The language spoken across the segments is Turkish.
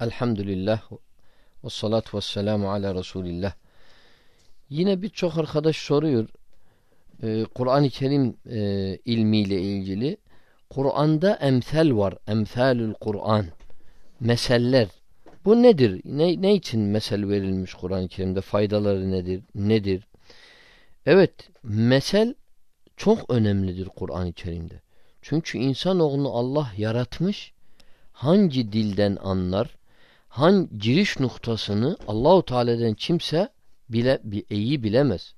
Elhamdülillah ve salatu ve selamu ala Resulillah. Yine birçok arkadaş soruyor e, Kur'an-ı Kerim e, ilmiyle ilgili. Kur'an'da emsal var. Emsalül Kur'an. Meseller. Bu nedir? Ne, ne için mesel verilmiş Kur'an-ı Kerim'de? Faydaları nedir? Nedir? Evet, mesel çok önemlidir Kur'an-ı Kerim'de. Çünkü insanoğlunu Allah yaratmış, hangi dilden anlar, hangi giriş noktasını Allahu Teala'dan kimse bile iyi bilemez.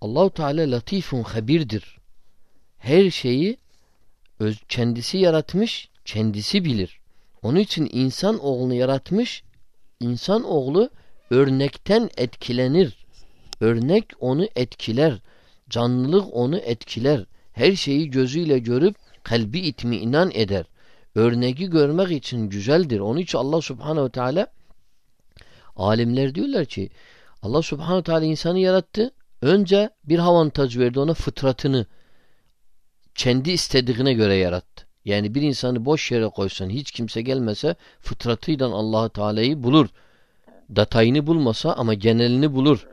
Allahu Teala latifun habirdir. Her şeyi öz, kendisi yaratmış, kendisi bilir. Onun için insan oğlunu yaratmış, insan oğlu örnekten etkilenir. Örnek onu etkiler. Canlılık onu etkiler. Her şeyi gözüyle görüp kalbi itmiinan eder. Örneği görmek için güzeldir. Onun için Allah subhanehu teala alimler diyorlar ki Allah subhanehu teala insanı yarattı. Önce bir avantaj verdi ona fıtratını kendi istediğine göre yarattı. Yani bir insanı boş yere koysan hiç kimse gelmese fıtratıyla allah Teala'yı bulur. Datayını bulmasa ama genelini bulur.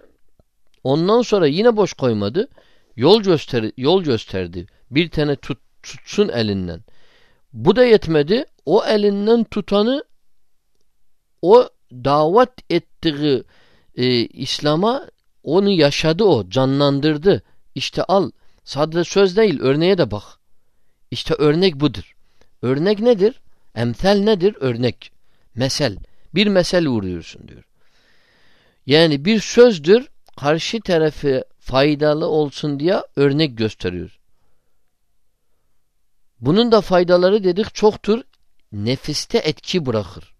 Ondan sonra yine boş koymadı. Yol göster yol gösterdi. Bir tane tut, tutsun elinden. Bu da yetmedi. O elinden tutanı o davet ettiği e, İslam'a onu yaşadı o. Canlandırdı. İşte al. Sadece söz değil. Örneğe de bak. İşte örnek budur. Örnek nedir? Emsel nedir? Örnek. Mesel. Bir mesel vuruyorsun diyor. Yani bir sözdür karşı tarafı faydalı olsun diye örnek gösteriyor. Bunun da faydaları dedik çoktur. Nefiste etki bırakır.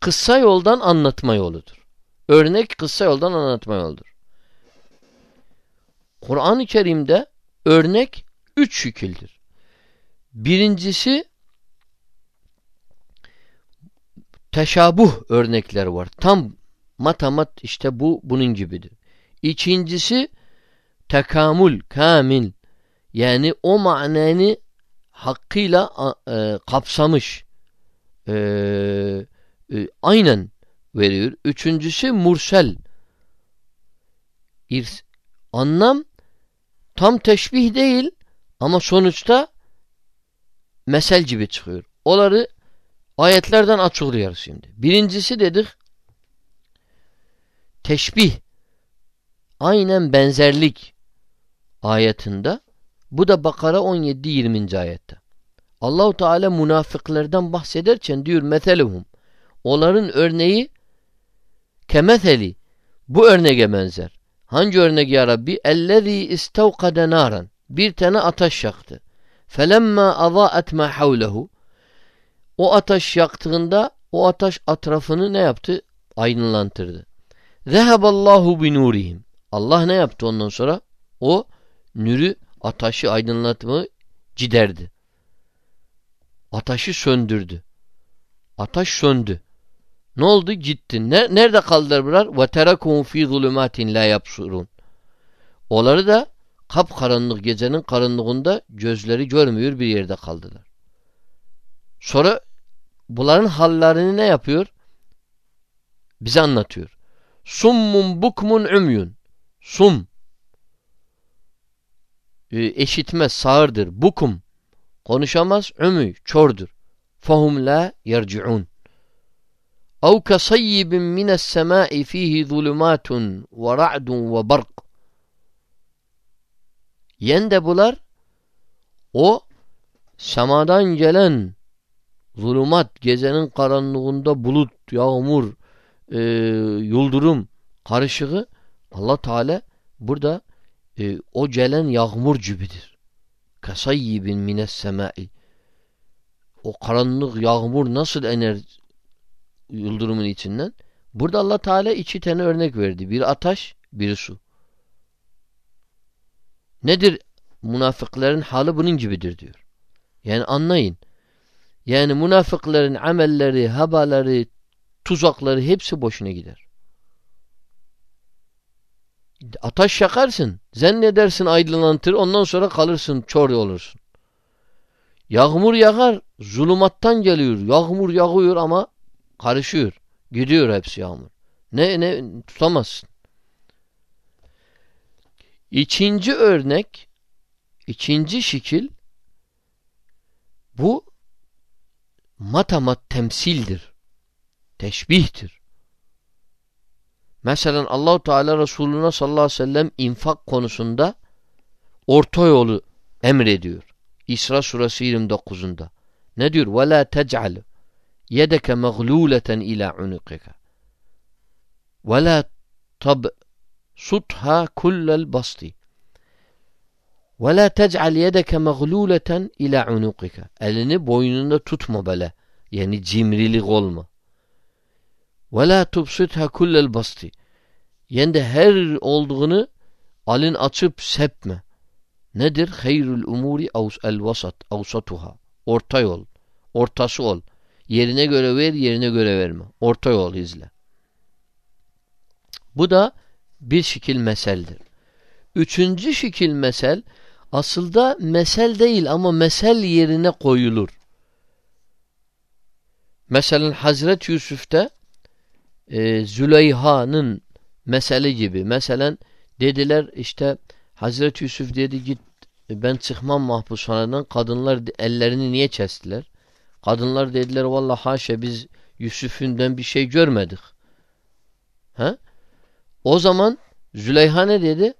Kısa yoldan anlatma yoludur. Örnek kısa yoldan anlatma yoludur. Kur'an-ı Kerim'de örnek üç şekildir. Birincisi teşabuh örnekler var. Tam matamat işte bu bunun gibidir. İkincisi tekamül, kamil. Yani o mananı hakkıyla e, kapsamış. E, e, aynen veriyor. Üçüncüsü mursel. İrs, anlam tam teşbih değil ama sonuçta mesel gibi çıkıyor. Onları ayetlerden açıklıyoruz şimdi. Birincisi dedik teşbih aynen benzerlik ayetinde bu da Bakara 17-20. ayette. Allahu Teala münafıklardan bahsederken diyor meseluhum onların örneği kemetheli bu örneğe benzer. Hangi örnek ya Rabbi? Ellezî istevkade naran. Bir tane ateş yaktı. Felemma azâet mâ havlehu. O ateş yaktığında o ateş etrafını ne yaptı? Aydınlantırdı. Zeheballahu bi nurihim. Allah ne yaptı ondan sonra? O nürü ateşi aydınlatma ciderdi. Ateşi söndürdü. Ateş söndü. Ne oldu? Gitti. Ne, nerede kaldılar bunlar? Ve terakum fi zulumatin la yapsurun. Onları da kapkaranlık gecenin karanlığında gözleri görmüyor bir yerde kaldılar. Sonra bunların hallerini ne yapıyor? Bize anlatıyor. Summun bukmun ümyun. Sum ee, eşitmez, sağırdır. Bukum konuşamaz, ümü çordur. Fahum la yerciun. Ev kasayyibin mines semai fihi zulumatun ve ra'dun ve bark. Yen bular o semadan gelen zulumat, gezenin karanlığında bulut, yağmur, e, yuldurum karışığı Allah Teala burada e, o gelen yağmur gibidir. Kasayyibin mines semai o karanlık yağmur nasıl ener yıldırımın içinden. Burada Allah Teala iki tane örnek verdi. Bir ataş, bir su. Nedir? Münafıkların hali bunun gibidir diyor. Yani anlayın. Yani münafıkların amelleri, habaları, tuzakları hepsi boşuna gider. Ataş yakarsın. Zannedersin aydınlatır. Ondan sonra kalırsın. Çor olursun. Yağmur yağar, zulümattan geliyor. Yağmur yağıyor ama karışıyor. Gidiyor hepsi yağmur. Ne ne tutamazsın. İkinci örnek, ikinci şekil bu matamat temsildir. Teşbihtir. Mesela Allahu Teala Resulüne sallallahu aleyhi ve sellem infak konusunda orta yolu emrediyor. İsra suresi 29'unda. Ne diyor? Ve la tec'al yedeke mağluleten ila unuqika. Ve la tab sutha kullel basti. Ve la tec'al yedeke mağluleten ila unuqika. Elini boynunda tutma böyle. Yani cimrilik olma. Ve la tubsitha kullel basti. Yani de her olduğunu alın açıp sepme. Nedir? Hayrul umuri el vasat, avsatuha. Orta yol. Ortası ol. Yerine göre ver, yerine göre verme. Orta yol izle. Bu da bir şekil meseldir. Üçüncü şekil mesel aslında mesel değil ama mesel yerine koyulur. Mesela Hazret Yusuf'ta e, Züleyha'nın mesele gibi. Mesela dediler işte Hazreti Yusuf dedi git ben çıkmam mahpushaneden kadınlar ellerini niye kestiler? Kadınlar dediler valla haşa biz Yusuf'ünden bir şey görmedik. He? O zaman Züleyha ne dedi?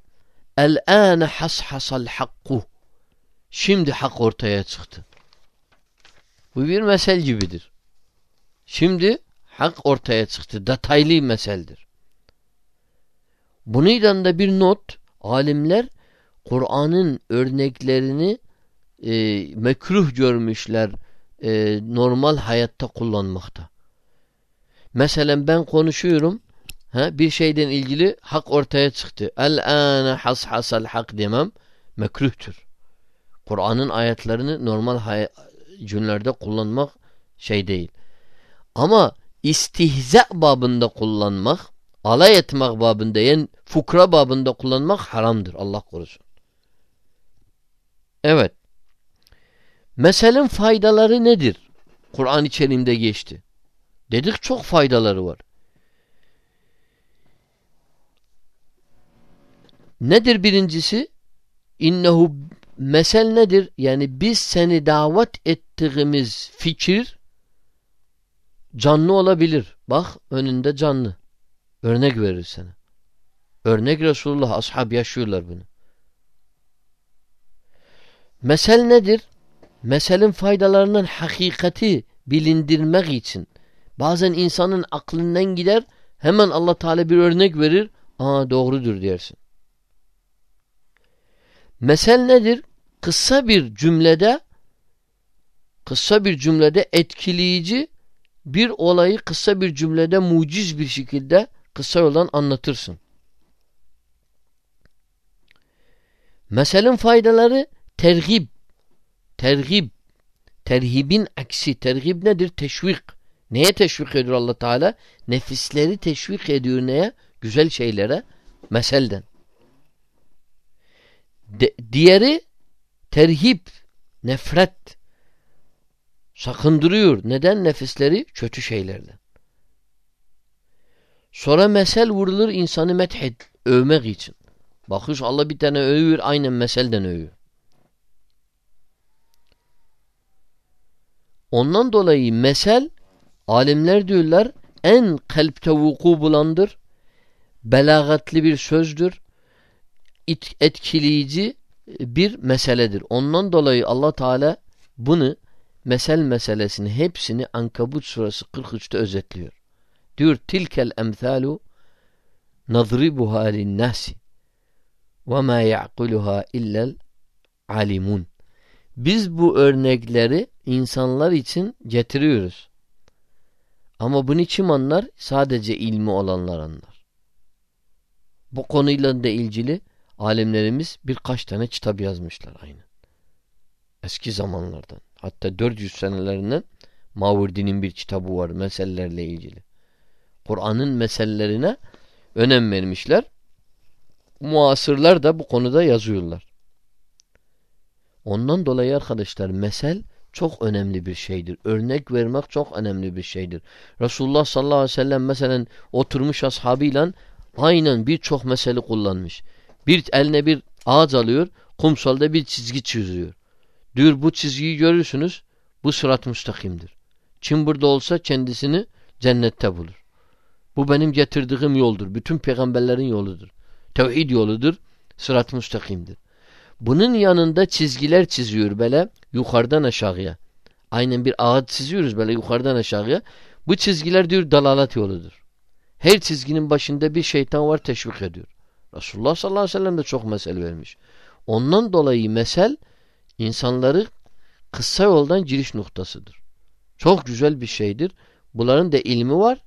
El-âne hashasal hakku. Şimdi hak ortaya çıktı. Bu bir mesel gibidir. Şimdi hak ortaya çıktı. Detaylı meseldir. Bunun da bir not alimler Kur'an'ın örneklerini e, mekruh görmüşler e, normal hayatta kullanmakta. Mesela ben konuşuyorum ha, bir şeyden ilgili hak ortaya çıktı. El-âne hashasal hak demem mekruhtur. Kur'an'ın ayetlerini normal cümlelerde kullanmak şey değil. Ama istihza babında kullanmak, alay etmek babında yani fukra babında kullanmak haramdır. Allah korusun. Evet. Meselin faydaları nedir? Kur'an içerisinde geçti. Dedik çok faydaları var. Nedir birincisi? İnnehu mesel nedir? Yani biz seni davet ettiğimiz fikir canlı olabilir. Bak önünde canlı. Örnek verir sana. Örnek Resulullah ashab yaşıyorlar bunu. Mesel nedir? Meselin faydalarının hakikati bilindirmek için. Bazen insanın aklından gider hemen Allah Teala bir örnek verir. Aa doğrudur dersin. Mesel nedir? Kısa bir cümlede kısa bir cümlede etkileyici bir olayı kısa bir cümlede muciz bir şekilde kısa yoldan anlatırsın. Meselin faydaları tergib. Tergib. Terhibin aksi. Tergib nedir? Teşvik. Neye teşvik ediyor allah Teala? Nefisleri teşvik ediyor neye? Güzel şeylere. Meselden. De, diğeri terhib. Nefret. Sakındırıyor. Neden? Nefisleri kötü şeylerden. Sonra mesel vurulur insanı methed. Övmek için. Bakıyorsun Allah bir tane övüyor. Aynen meselden övüyor. Ondan dolayı mesel alimler diyorlar en kalpte vuku bulandır. Belagatli bir sözdür. Etkileyici bir meseledir. Ondan dolayı Allah Teala bunu mesel meselesini hepsini Ankabut suresi 43'te özetliyor. Diyor tilkel emthalu nadribuha linnâsi ve mâ ya'kuluha illel alimun. Biz bu örnekleri insanlar için getiriyoruz. Ama bunu kim anlar? Sadece ilmi olanlar anlar. Bu konuyla da ilgili alimlerimiz birkaç tane kitap yazmışlar aynı. Eski zamanlardan. Hatta 400 senelerinden Maverdi'nin bir kitabı var meselelerle ilgili. Kur'an'ın meselelerine önem vermişler. Muasırlar da bu konuda yazıyorlar. Ondan dolayı arkadaşlar mesel çok önemli bir şeydir. Örnek vermek çok önemli bir şeydir. Resulullah sallallahu aleyhi ve sellem mesela oturmuş ashabıyla aynen birçok mesele kullanmış. Bir eline bir ağaç alıyor, kumsalda bir çizgi çiziyor. Diyor bu çizgiyi görürsünüz, bu sırat müstakimdir. Kim burada olsa kendisini cennette bulur. Bu benim getirdiğim yoldur. Bütün peygamberlerin yoludur. Tevhid yoludur. Sırat müstakimdir. Bunun yanında çizgiler çiziyor böyle yukarıdan aşağıya. Aynen bir ağaç çiziyoruz böyle yukarıdan aşağıya. Bu çizgiler diyor dalalat yoludur. Her çizginin başında bir şeytan var teşvik ediyor. Resulullah sallallahu aleyhi ve sellem de çok mesel vermiş. Ondan dolayı mesel insanları kısa yoldan giriş noktasıdır. Çok güzel bir şeydir. Bunların da ilmi var.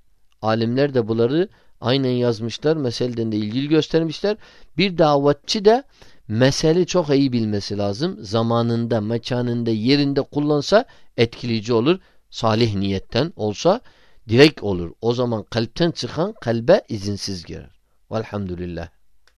Alimler de bunları aynen yazmışlar. Meseleden de ilgili göstermişler. Bir davetçi de mesele çok iyi bilmesi lazım. Zamanında, mekanında, yerinde kullansa etkileyici olur. Salih niyetten olsa direkt olur. O zaman kalpten çıkan kalbe izinsiz girer. Velhamdülillah.